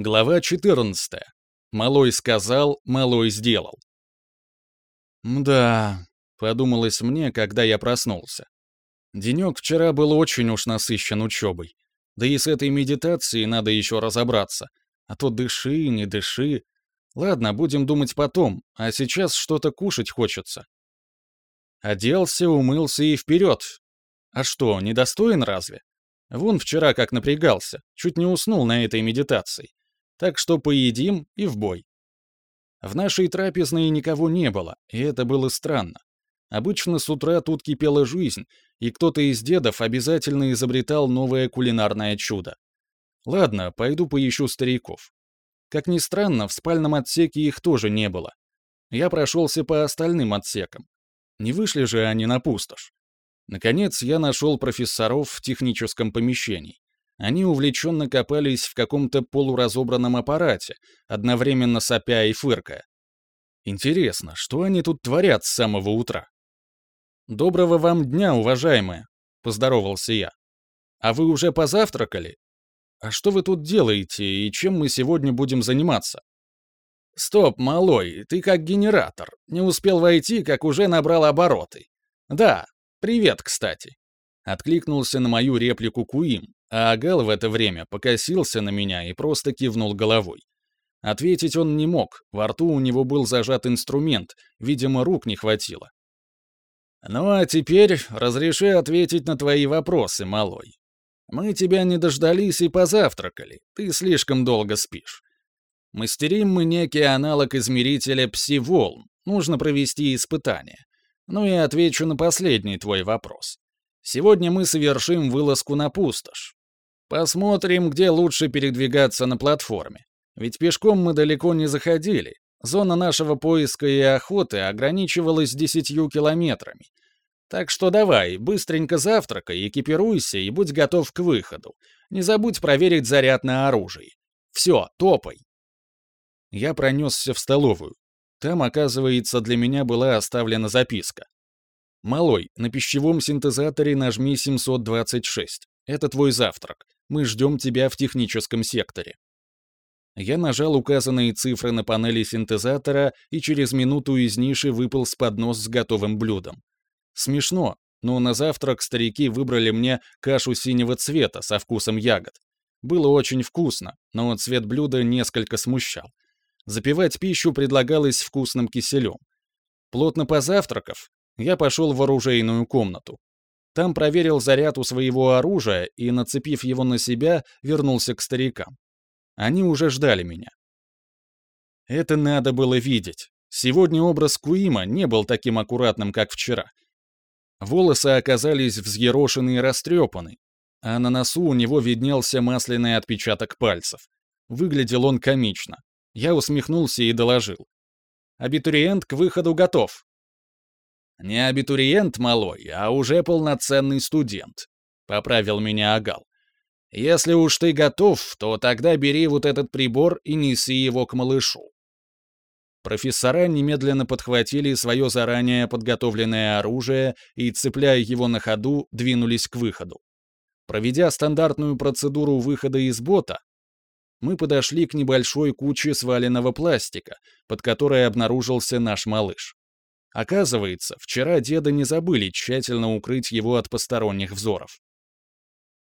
Глава 14. Малой сказал, малой сделал. «Мда», — подумалось мне, когда я проснулся. Денек вчера был очень уж насыщен учебой. Да и с этой медитацией надо еще разобраться. А то дыши, не дыши. Ладно, будем думать потом, а сейчас что-то кушать хочется. Оделся, умылся и вперед. А что, недостоин разве? Вон вчера как напрягался, чуть не уснул на этой медитации. Так что поедим и в бой. В нашей трапезной никого не было, и это было странно. Обычно с утра тут кипела жизнь, и кто-то из дедов обязательно изобретал новое кулинарное чудо. Ладно, пойду поищу стариков. Как ни странно, в спальном отсеке их тоже не было. Я прошелся по остальным отсекам. Не вышли же они на пустошь. Наконец, я нашел профессоров в техническом помещении. Они увлеченно копались в каком-то полуразобранном аппарате, одновременно сопя и фыркая. Интересно, что они тут творят с самого утра? «Доброго вам дня, уважаемые!» — поздоровался я. «А вы уже позавтракали? А что вы тут делаете и чем мы сегодня будем заниматься?» «Стоп, малой, ты как генератор. Не успел войти, как уже набрал обороты. Да, привет, кстати». Откликнулся на мою реплику Куим, а Агал в это время покосился на меня и просто кивнул головой. Ответить он не мог, во рту у него был зажат инструмент, видимо, рук не хватило. «Ну а теперь разреши ответить на твои вопросы, малой. Мы тебя не дождались и позавтракали, ты слишком долго спишь. Мастерим мы некий аналог измерителя пси-волн, нужно провести испытание. Ну и отвечу на последний твой вопрос. Сегодня мы совершим вылазку на пустошь. Посмотрим, где лучше передвигаться на платформе. Ведь пешком мы далеко не заходили. Зона нашего поиска и охоты ограничивалась десятью километрами. Так что давай, быстренько завтракай, экипируйся и будь готов к выходу. Не забудь проверить заряд на оружие. Все, топай. Я пронесся в столовую. Там, оказывается, для меня была оставлена записка. «Малой, на пищевом синтезаторе нажми 726. Это твой завтрак. Мы ждем тебя в техническом секторе». Я нажал указанные цифры на панели синтезатора, и через минуту из ниши выпал с поднос с готовым блюдом. Смешно, но на завтрак старики выбрали мне кашу синего цвета со вкусом ягод. Было очень вкусно, но цвет блюда несколько смущал. Запивать пищу предлагалось вкусным киселем. Плотно позавтракав, я пошел в оружейную комнату. Там проверил заряд у своего оружия и, нацепив его на себя, вернулся к старикам. Они уже ждали меня. Это надо было видеть. Сегодня образ Куима не был таким аккуратным, как вчера. Волосы оказались взъерошены и растрепаны, а на носу у него виднелся масляный отпечаток пальцев. Выглядел он комично. Я усмехнулся и доложил. «Абитуриент к выходу готов. «Не абитуриент малой, а уже полноценный студент», — поправил меня Агал. «Если уж ты готов, то тогда бери вот этот прибор и неси его к малышу». Профессора немедленно подхватили свое заранее подготовленное оружие и, цепляя его на ходу, двинулись к выходу. Проведя стандартную процедуру выхода из бота, мы подошли к небольшой куче сваленного пластика, под которой обнаружился наш малыш. Оказывается, вчера деда не забыли тщательно укрыть его от посторонних взоров.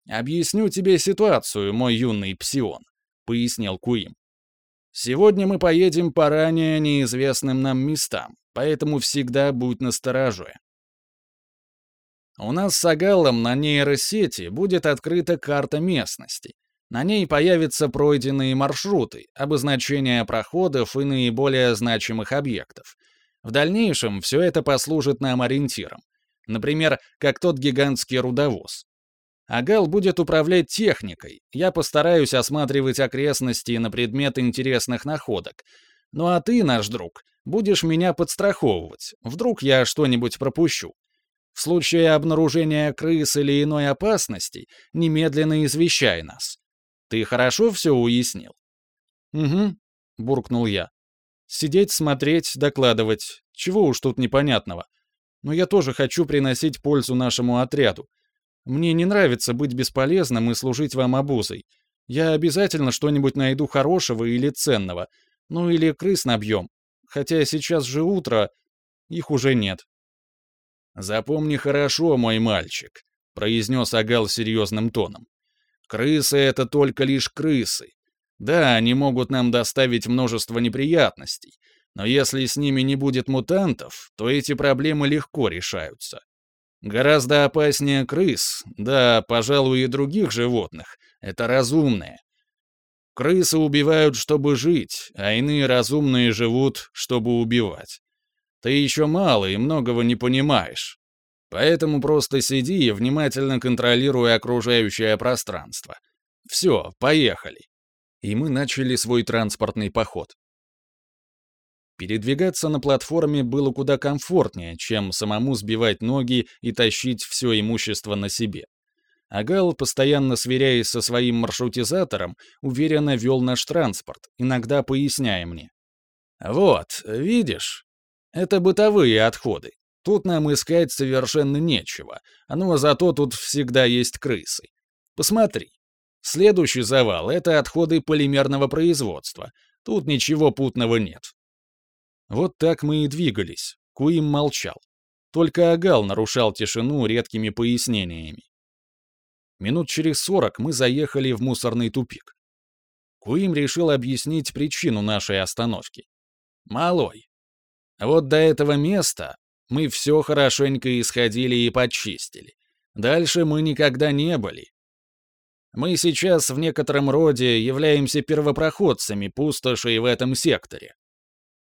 «Объясню тебе ситуацию, мой юный псион», — пояснил Куим. «Сегодня мы поедем по ранее неизвестным нам местам, поэтому всегда будь настороже. У нас с Агалом на нейросети будет открыта карта местности. На ней появятся пройденные маршруты, обозначения проходов и наиболее значимых объектов — в дальнейшем все это послужит нам ориентиром. Например, как тот гигантский рудовоз. Агал будет управлять техникой, я постараюсь осматривать окрестности на предмет интересных находок. Ну а ты, наш друг, будешь меня подстраховывать, вдруг я что-нибудь пропущу. В случае обнаружения крыс или иной опасности, немедленно извещай нас. Ты хорошо все уяснил? «Угу», — буркнул я. Сидеть, смотреть, докладывать. Чего уж тут непонятного. Но я тоже хочу приносить пользу нашему отряду. Мне не нравится быть бесполезным и служить вам обузой. Я обязательно что-нибудь найду хорошего или ценного. Ну или крыс набьем. Хотя сейчас же утро, их уже нет. «Запомни хорошо, мой мальчик», — произнес Агал серьезным тоном. «Крысы — это только лишь крысы. Да, они могут нам доставить множество неприятностей, но если с ними не будет мутантов, то эти проблемы легко решаются. Гораздо опаснее крыс, да, пожалуй, и других животных, это разумные. Крысы убивают, чтобы жить, а иные разумные живут, чтобы убивать. Ты еще мало и многого не понимаешь. Поэтому просто сиди и внимательно контролируй окружающее пространство. Все, поехали. И мы начали свой транспортный поход. Передвигаться на платформе было куда комфортнее, чем самому сбивать ноги и тащить все имущество на себе. Агал, постоянно сверяясь со своим маршрутизатором, уверенно вел наш транспорт, иногда поясняя мне. «Вот, видишь, это бытовые отходы. Тут нам искать совершенно нечего, но зато тут всегда есть крысы. Посмотри. Следующий завал — это отходы полимерного производства. Тут ничего путного нет. Вот так мы и двигались. Куим молчал. Только Агал нарушал тишину редкими пояснениями. Минут через сорок мы заехали в мусорный тупик. Куим решил объяснить причину нашей остановки. «Малой, вот до этого места мы все хорошенько исходили и почистили. Дальше мы никогда не были. Мы сейчас в некотором роде являемся первопроходцами пустоши в этом секторе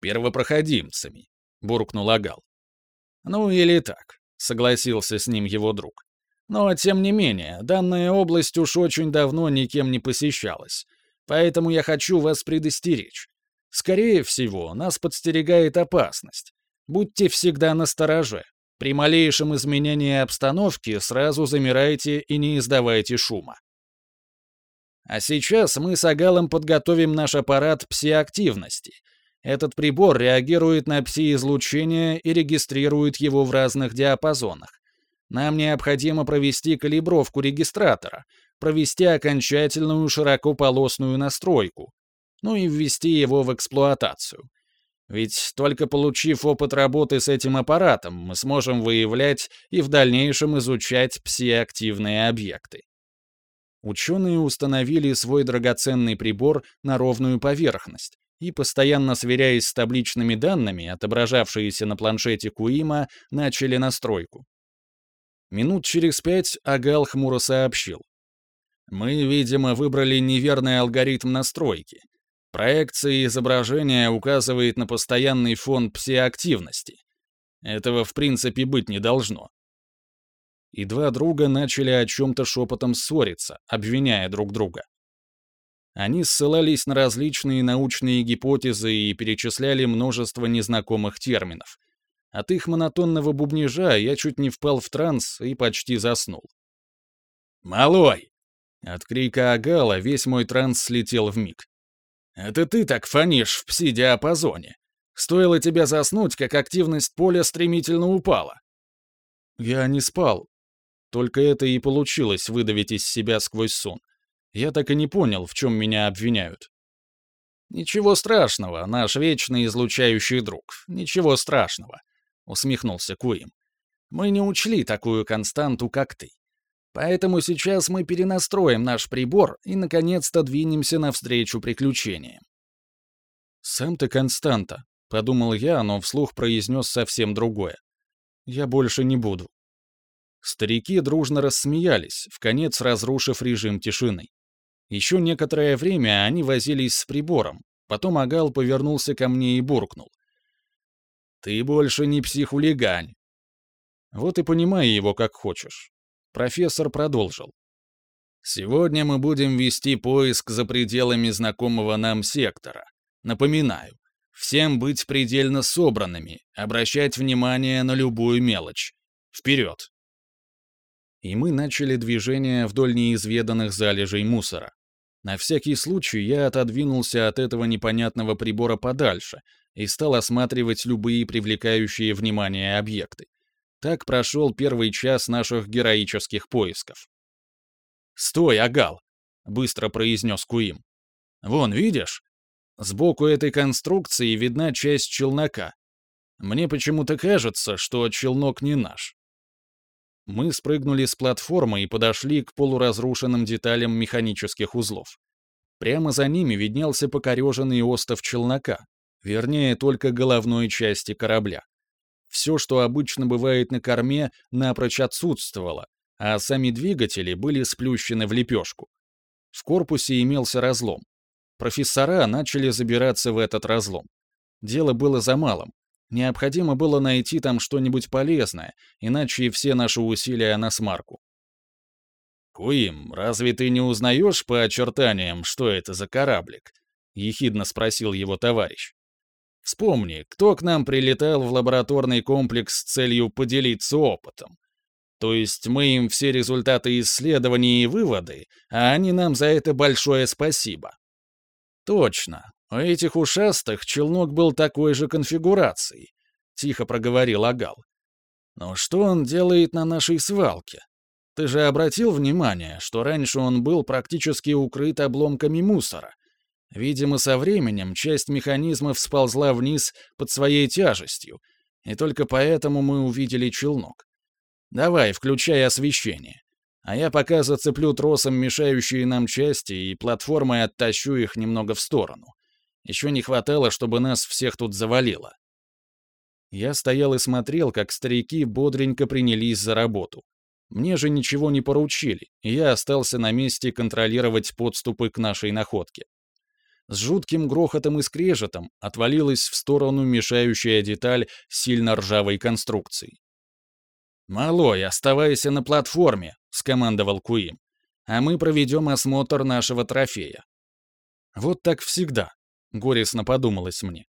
первопроходимцами», — буркнул Агал. «Ну или так», — согласился с ним его друг. «Но, тем не менее, данная область уж очень давно никем не посещалась, поэтому я хочу вас предостеречь. Скорее всего, нас подстерегает опасность. Будьте всегда настороже. При малейшем изменении обстановки сразу замирайте и не издавайте шума. А сейчас мы с Агалом подготовим наш аппарат псиактивности — этот прибор реагирует на пси-излучение и регистрирует его в разных диапазонах. Нам необходимо провести калибровку регистратора, провести окончательную широкополосную настройку, ну и ввести его в эксплуатацию. Ведь только получив опыт работы с этим аппаратом, мы сможем выявлять и в дальнейшем изучать пси-активные объекты. Ученые установили свой драгоценный прибор на ровную поверхность, и, постоянно сверяясь с табличными данными, отображавшиеся на планшете Куима, начали настройку. Минут через пять Агал хмуро сообщил. «Мы, видимо, выбрали неверный алгоритм настройки. Проекция изображения указывает на постоянный фон псиактивности. Этого, в принципе, быть не должно». И два друга начали о чем-то шепотом ссориться, обвиняя друг друга. Они ссылались на различные научные гипотезы и перечисляли множество незнакомых терминов. От их монотонного бубнижа я чуть не впал в транс и почти заснул. «Малой!» От крика Агала весь мой транс слетел в миг. «Это ты так фонишь в пси-диапазоне. Стоило тебе заснуть, как активность поля стремительно упала». Я не спал. Только это и получилось выдавить из себя сквозь сон. Я так и не понял, в чем меня обвиняют. «Ничего страшного, наш вечный излучающий друг. Ничего страшного», — усмехнулся Куим. «Мы не учли такую константу, как ты. Поэтому сейчас мы перенастроим наш прибор и, наконец-то, двинемся навстречу приключениям». «Сам ты константа», — подумал я, но вслух произнес совсем другое. «Я больше не буду». Старики дружно рассмеялись, в конец разрушив режим тишины. Еще некоторое время они возились с прибором, потом Агал повернулся ко мне и буркнул. «Ты больше не психулигань». Вот и понимай его как хочешь. Профессор продолжил. «Сегодня мы будем вести поиск за пределами знакомого нам сектора. Напоминаю, всем быть предельно собранными, обращать внимание на любую мелочь. Вперед!» И мы начали движение вдоль неизведанных залежей мусора. На всякий случай я отодвинулся от этого непонятного прибора подальше и стал осматривать любые привлекающие внимание объекты. Так прошел первый час наших героических поисков. «Стой, Агал!» быстро произнес Куим. «Вон, видишь? Сбоку этой конструкции видна часть челнока. Мне почему-то кажется, что челнок не наш». Мы спрыгнули с платформы и подошли к полуразрушенным деталям механических узлов. Прямо за ними виднелся покореженный остов челнока, вернее, только головной части корабля. Все, что обычно бывает на корме, напрочь отсутствовало, а сами двигатели были сплющены в лепешку. В корпусе имелся разлом. Профессора начали забираться в этот разлом. Дело было за малым. Необходимо было найти там что-нибудь полезное, иначе все наши усилия на смарку. «Куим, разве ты не узнаешь по очертаниям, что это за кораблик?» — ехидно спросил его товарищ. «Вспомни, кто к нам прилетал в лабораторный комплекс с целью поделиться опытом. То есть мы им все результаты исследований и выводы, а они нам за это большое спасибо». «Точно. У этих ушастых челнок был такой же конфигурации», — тихо проговорил Агал. «Но что он делает на нашей свалке? Ты же обратил внимание, что раньше он был практически укрыт обломками мусора. Видимо, со временем часть механизмов сползла вниз под своей тяжестью, и только поэтому мы увидели челнок. Давай, включай освещение. А я пока зацеплю тросом мешающие нам части и платформой оттащу их немного в сторону. Еще не хватало, чтобы нас всех тут завалило. Я стоял и смотрел, как старики бодренько принялись за работу. Мне же ничего не поручили, и я остался на месте контролировать подступы к нашей находке. С жутким грохотом и скрежетом отвалилась в сторону мешающая деталь сильно ржавой конструкции. «Малой, оставайся на платформе», — скомандовал Куим, «а мы проведем осмотр нашего трофея». Вот так всегда, — горестно подумалось мне.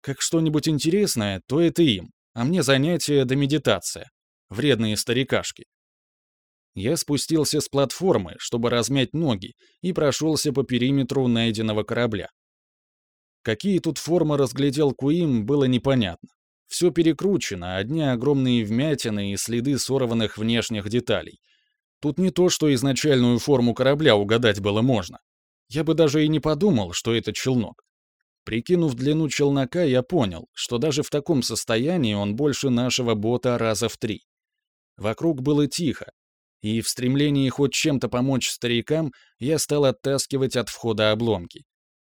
Как что-нибудь интересное, то это им, а мне занятие да медитация. Вредные старикашки. Я спустился с платформы, чтобы размять ноги, и прошелся по периметру найденного корабля. Какие тут формы разглядел Куим, было непонятно. Все перекручено, одни огромные вмятины и следы сорванных внешних деталей. Тут не то, что изначальную форму корабля угадать было можно. Я бы даже и не подумал, что это челнок. Прикинув длину челнока, я понял, что даже в таком состоянии он больше нашего бота раза в три. Вокруг было тихо, и в стремлении хоть чем-то помочь старикам я стал оттаскивать от входа обломки.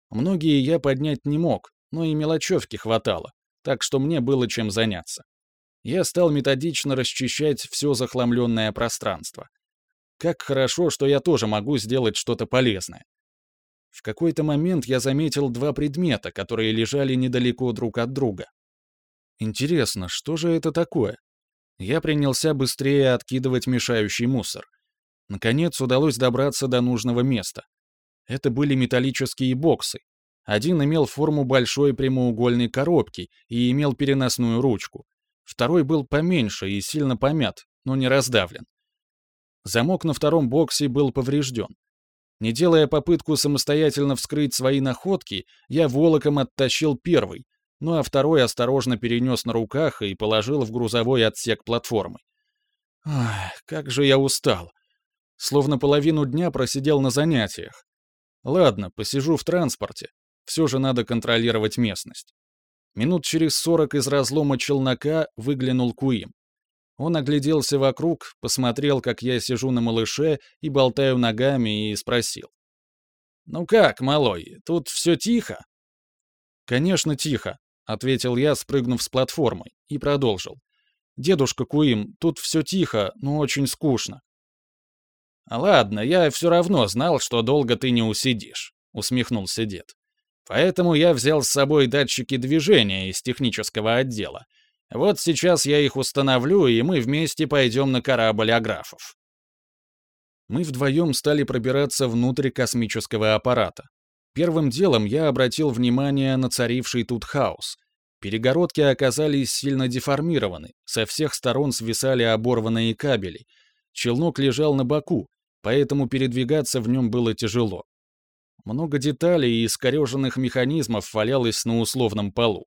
Многие я поднять не мог, но и мелочевки хватало, так что мне было чем заняться. Я стал методично расчищать все захламленное пространство. Как хорошо, что я тоже могу сделать что-то полезное. В какой-то момент я заметил два предмета, которые лежали недалеко друг от друга. Интересно, что же это такое? Я принялся быстрее откидывать мешающий мусор. Наконец удалось добраться до нужного места. Это были металлические боксы. Один имел форму большой прямоугольной коробки и имел переносную ручку. Второй был поменьше и сильно помят, но не раздавлен. Замок на втором боксе был поврежден. Не делая попытку самостоятельно вскрыть свои находки, я волоком оттащил первый, ну а второй осторожно перенес на руках и положил в грузовой отсек платформы. Ах, как же я устал. Словно половину дня просидел на занятиях. Ладно, посижу в транспорте. Все же надо контролировать местность. Минут через сорок из разлома челнока выглянул Куим. Он огляделся вокруг, посмотрел, как я сижу на малыше и болтаю ногами, и спросил. «Ну как, малой, тут все тихо?» «Конечно, тихо», — ответил я, спрыгнув с платформы, и продолжил. «Дедушка Куим, тут все тихо, но очень скучно». «Ладно, я все равно знал, что долго ты не усидишь», — усмехнулся дед. «Поэтому я взял с собой датчики движения из технического отдела. Вот сейчас я их установлю, и мы вместе пойдем на корабль аграфов». Мы вдвоем стали пробираться внутрь космического аппарата. Первым делом я обратил внимание на царивший тут хаос. Перегородки оказались сильно деформированы, со всех сторон свисали оборванные кабели. Челнок лежал на боку, поэтому передвигаться в нем было тяжело. Много деталей и искореженных механизмов валялось на условном полу.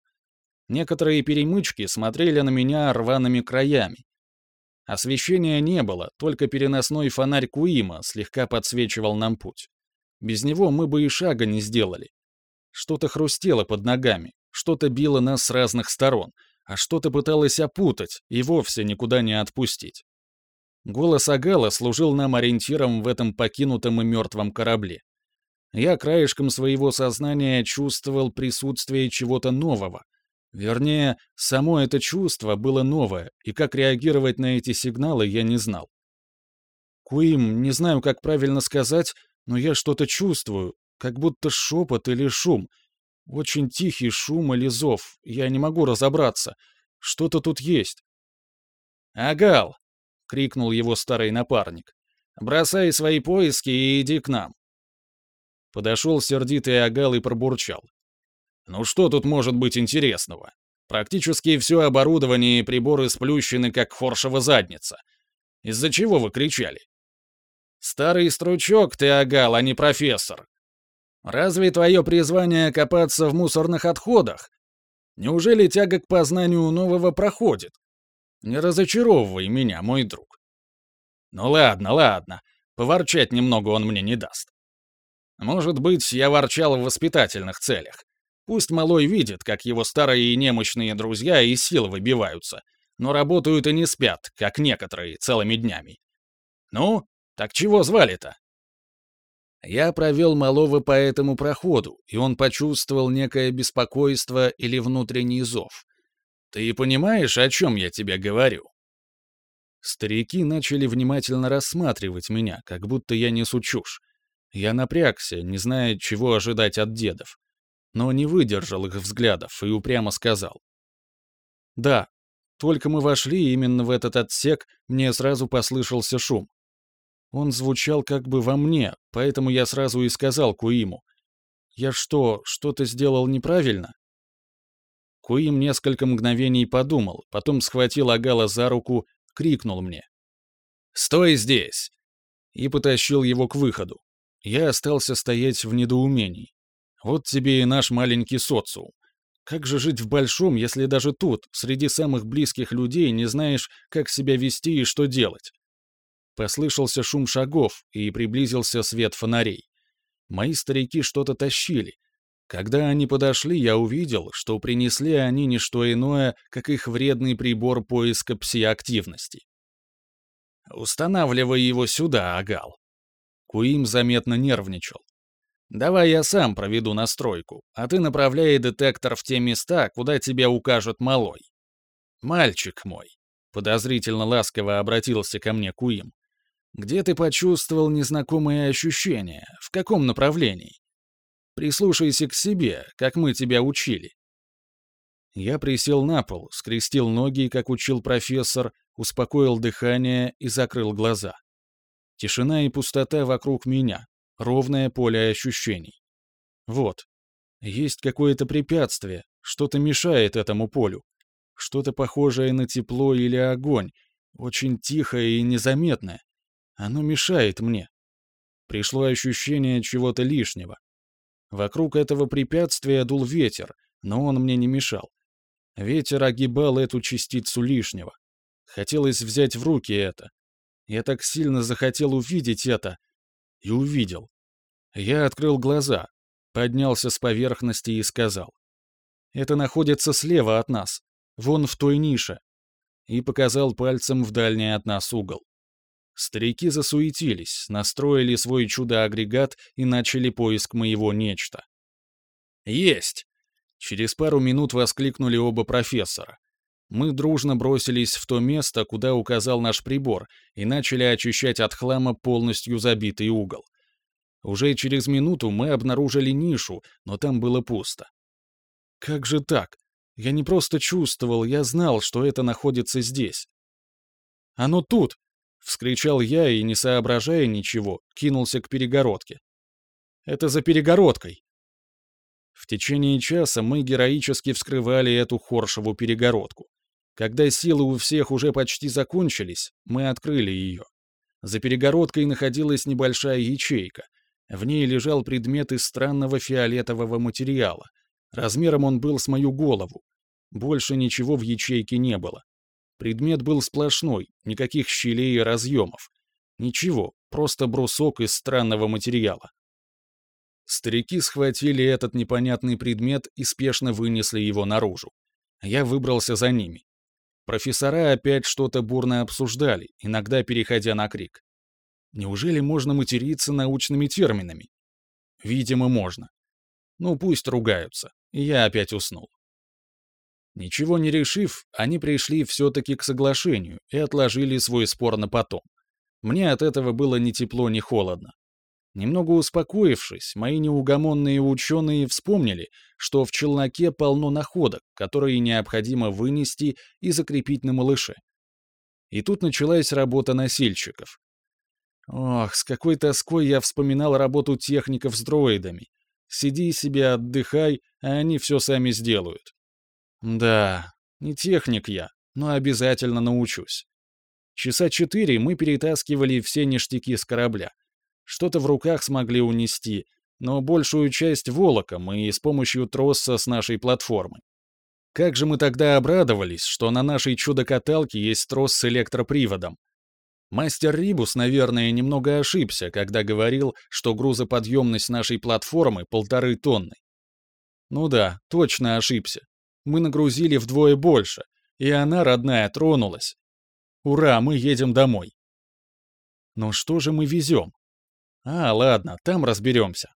Некоторые перемычки смотрели на меня рваными краями. Освещения не было, только переносной фонарь Куима слегка подсвечивал нам путь. Без него мы бы и шага не сделали. Что-то хрустело под ногами, что-то било нас с разных сторон, а что-то пыталось опутать и вовсе никуда не отпустить. Голос Агала служил нам ориентиром в этом покинутом и мертвом корабле. Я краешком своего сознания чувствовал присутствие чего-то нового. Вернее, само это чувство было новое, и как реагировать на эти сигналы я не знал. Куим, не знаю, как правильно сказать, но я что-то чувствую, как будто шепот или шум. Очень тихий шум или зов, я не могу разобраться. Что-то тут есть. «Агал!» — крикнул его старый напарник. «Бросай свои поиски и иди к нам». Подошел сердитый Агал и пробурчал. «Ну что тут может быть интересного? Практически все оборудование и приборы сплющены, как хоршева задница. Из-за чего вы кричали?» Старый стручок ты, Агал, а не профессор. Разве твое призвание копаться в мусорных отходах? Неужели тяга к познанию нового проходит? Не разочаровывай меня, мой друг. Ну ладно, ладно, поворчать немного он мне не даст. Может быть, я ворчал в воспитательных целях. Пусть малой видит, как его старые и немощные друзья из сил выбиваются, но работают и не спят, как некоторые, целыми днями. Ну, так чего звали-то? Я провел малого по этому проходу, и он почувствовал некое беспокойство или внутренний зов. Ты понимаешь, о чем я тебе говорю? Старики начали внимательно рассматривать меня, как будто я несу чушь. Я напрягся, не зная, чего ожидать от дедов. Но не выдержал их взглядов и упрямо сказал. «Да, только мы вошли именно в этот отсек, мне сразу послышался шум. Он звучал как бы во мне, поэтому я сразу и сказал Куиму. «Я что, что-то сделал неправильно?» Куим несколько мгновений подумал, потом схватил Агала за руку, крикнул мне. «Стой здесь!» и потащил его к выходу. Я остался стоять в недоумении. Вот тебе и наш маленький социум. Как же жить в большом, если даже тут, среди самых близких людей, не знаешь, как себя вести и что делать? Послышался шум шагов, и приблизился свет фонарей. Мои старики что-то тащили. Когда они подошли, я увидел, что принесли они не что иное, как их вредный прибор поиска псиактивности. «Устанавливай его сюда, Агал». Куим заметно нервничал. «Давай я сам проведу настройку, а ты направляй детектор в те места, куда тебя укажет малой». «Мальчик мой», — подозрительно ласково обратился ко мне Куим, где ты почувствовал незнакомые ощущения? В каком направлении? Прислушайся к себе, как мы тебя учили. Я присел на пол, скрестил ноги, как учил профессор, успокоил дыхание и закрыл глаза. Тишина и пустота вокруг меня, ровное поле ощущений. Вот. Есть какое-то препятствие, что-то мешает этому полю. Что-то похожее на тепло или огонь, очень тихое и незаметное. Оно мешает мне. Пришло ощущение чего-то лишнего. Вокруг этого препятствия дул ветер, но он мне не мешал. Ветер огибал эту частицу лишнего. Хотелось взять в руки это. Я так сильно захотел увидеть это. И увидел. Я открыл глаза, поднялся с поверхности и сказал. «Это находится слева от нас, вон в той нише». И показал пальцем в дальний от нас угол. Старики засуетились, настроили свой чудо-агрегат и начали поиск моего нечто. «Есть!» Через пару минут воскликнули оба профессора. Мы дружно бросились в то место, куда указал наш прибор, и начали очищать от хлама полностью забитый угол. Уже через минуту мы обнаружили нишу, но там было пусто. Как же так? Я не просто чувствовал, я знал, что это находится здесь. «Оно тут!» — вскричал я и, не соображая ничего, кинулся к перегородке. «Это за перегородкой!» В течение часа мы героически вскрывали эту хоршеву перегородку. Когда силы у всех уже почти закончились, мы открыли ее. За перегородкой находилась небольшая ячейка. В ней лежал предмет из странного фиолетового материала. Размером он был с мою голову. Больше ничего в ячейке не было. Предмет был сплошной, никаких щелей и разъемов. Ничего, просто брусок из странного материала. Старики схватили этот непонятный предмет и спешно вынесли его наружу. Я выбрался за ними. Профессора опять что-то бурно обсуждали, иногда переходя на крик. Неужели можно материться научными терминами? Видимо, можно. Ну, пусть ругаются. Я опять уснул. Ничего не решив, они пришли все-таки к соглашению и отложили свой спор на потом. Мне от этого было ни тепло, ни холодно. Немного успокоившись, мои неугомонные ученые вспомнили, что в челноке полно находок, которые необходимо вынести и закрепить на малыше. И тут началась работа носильщиков. Ох, с какой тоской я вспоминал работу техников с дроидами. Сиди себе, отдыхай, а они все сами сделают. Да, не техник я, но обязательно научусь. Часа четыре мы перетаскивали все ништяки с корабля. Что-то в руках смогли унести, но большую часть волоком и с помощью троса с нашей платформы. Как же мы тогда обрадовались, что на нашей чудо-каталке есть трос с электроприводом. Мастер Рибус, наверное, немного ошибся, когда говорил, что грузоподъемность нашей платформы полторы тонны. Ну да, точно ошибся. Мы нагрузили вдвое больше, и она, родная, тронулась. Ура, мы едем домой. Но что же мы везем? А, ладно, там разберемся.